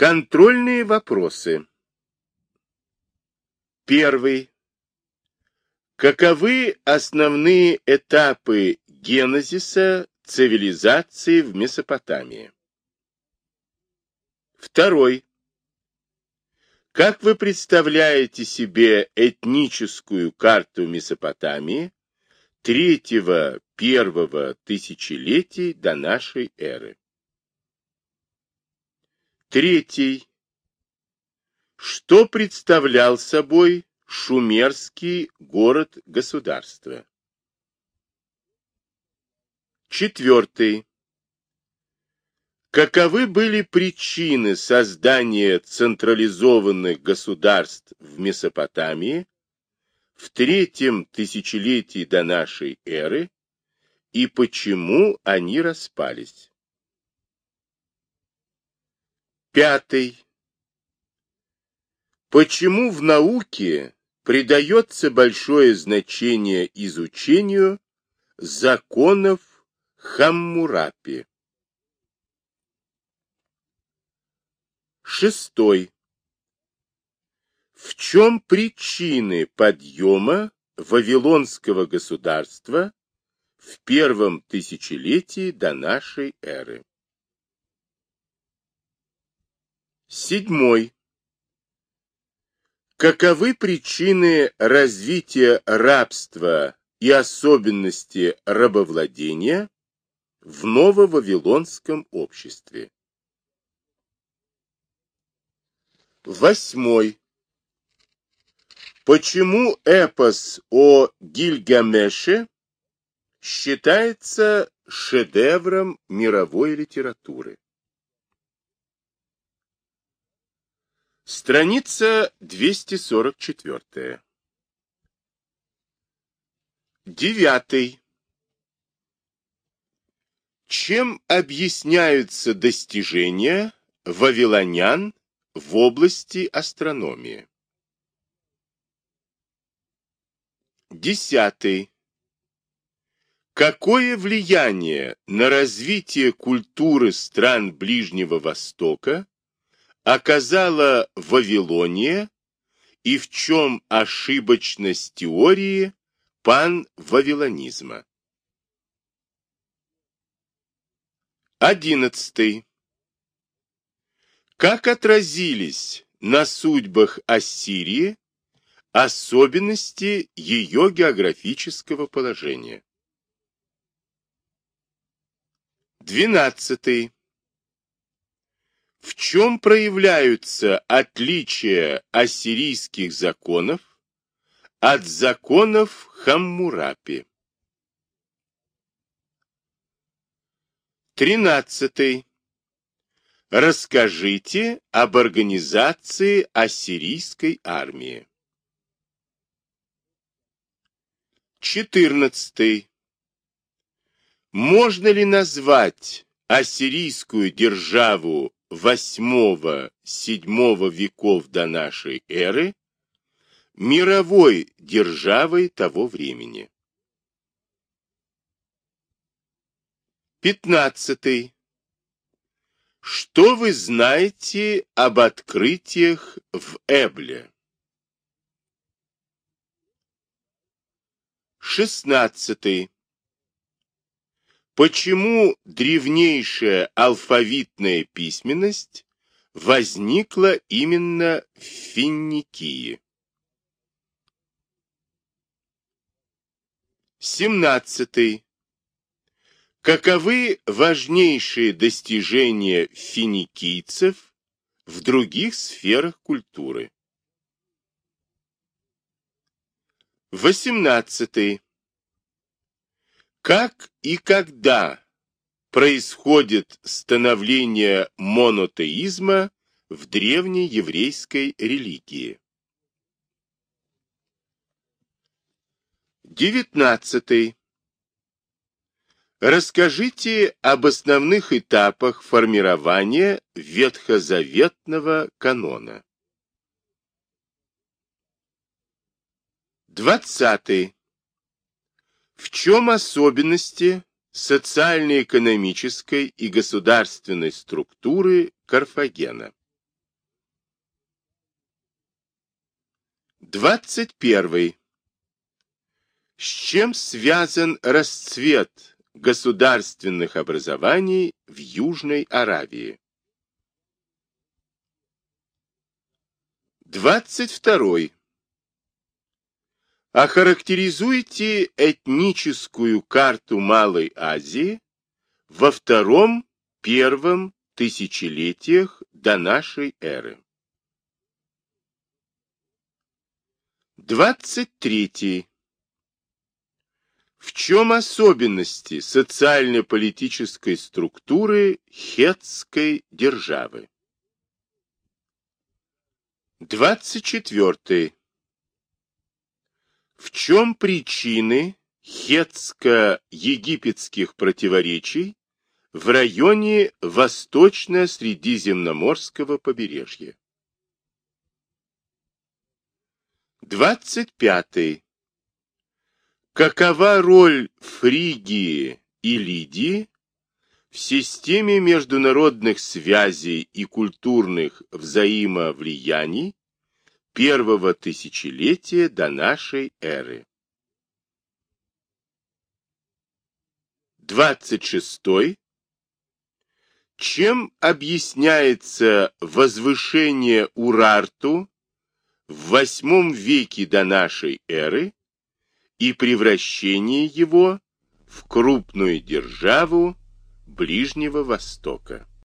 Контрольные вопросы. Первый. Каковы основные этапы генезиса цивилизации в Месопотамии? Второй. Как вы представляете себе этническую карту Месопотамии третьего-первого тысячелетий до нашей эры? Третий. Что представлял собой шумерский город-государство? Четвертый. Каковы были причины создания централизованных государств в Месопотамии в третьем тысячелетии до нашей эры и почему они распались? Пятый. Почему в науке придается большое значение изучению законов Хаммурапи? Шестой. В чем причины подъема Вавилонского государства в первом тысячелетии до нашей эры? Седьмой. Каковы причины развития рабства и особенности рабовладения в нововавилонском обществе? Восьмой. Почему эпос о Гильгамеше считается шедевром мировой литературы? Страница 244. Девятый. Чем объясняются достижения вавилонян в области астрономии? Десятый. Какое влияние на развитие культуры стран Ближнего Востока оказала Вавилония и в чем ошибочность теории пан-вавилонизма. Одиннадцатый. Как отразились на судьбах Ассирии особенности ее географического положения? Двенадцатый. В чем проявляются отличия ассирийских законов от законов Хаммурапи? Тринадцатый. Расскажите об организации ассирийской армии. Четырнадцатый. Можно ли назвать ассирийскую державу VIII-VII веков до нашей эры мировой державой того времени. 15. Что вы знаете об открытиях в Эбле? 16. Почему древнейшая алфавитная письменность возникла именно в Финикии? 17. Каковы важнейшие достижения финикийцев в других сферах культуры? 18. Как и когда происходит становление монотеизма в древней еврейской религии? 19. Расскажите об основных этапах формирования ветхозаветного канона. 20. В чем особенности социально-экономической и государственной структуры Карфагена? 21. С чем связан расцвет государственных образований в Южной Аравии? 22. Охарактеризуйте этническую карту Малой Азии во втором-первом тысячелетиях до нашей эры. 23. В чем особенности социально-политической структуры хетской державы? 24. В чем причины хетско-египетских противоречий в районе восточно-средиземноморского побережья? 25. Какова роль Фригии и Лидии в системе международных связей и культурных взаимовлияний первого тысячелетия до нашей эры. 26. Чем объясняется возвышение Урарту в восьмом веке до нашей эры и превращение его в крупную державу Ближнего Востока?